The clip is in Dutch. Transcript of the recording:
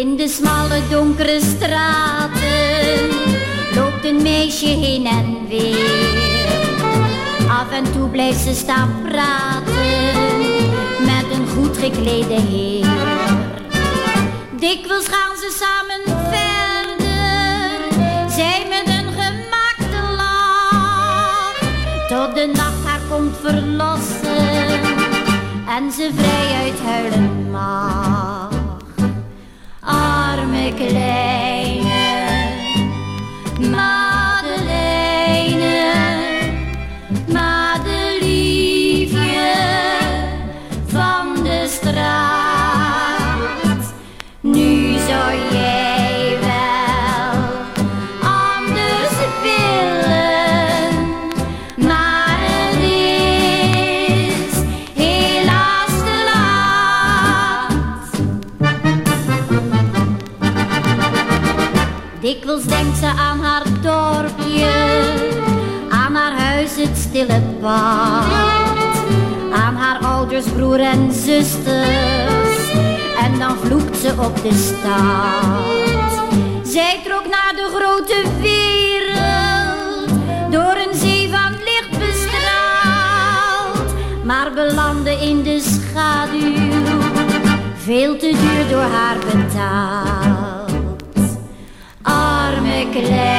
In de smalle donkere straten loopt een meisje heen en weer. Af en toe blijft ze staan praten met een goed geklede heer. Dikwijls gaan ze samen verder, zij met een gemaakte lach. Tot de nacht haar komt verlossen en ze vrij uithuilen mag. que. Dikwijls denkt ze aan haar dorpje, aan haar huis het stille pad, aan haar ouders, broer en zusters, en dan vloekt ze op de stad. Zij trok naar de grote wereld, door een zee van licht bestraald, maar belandde in de schaduw, veel te duur door haar betaald. like a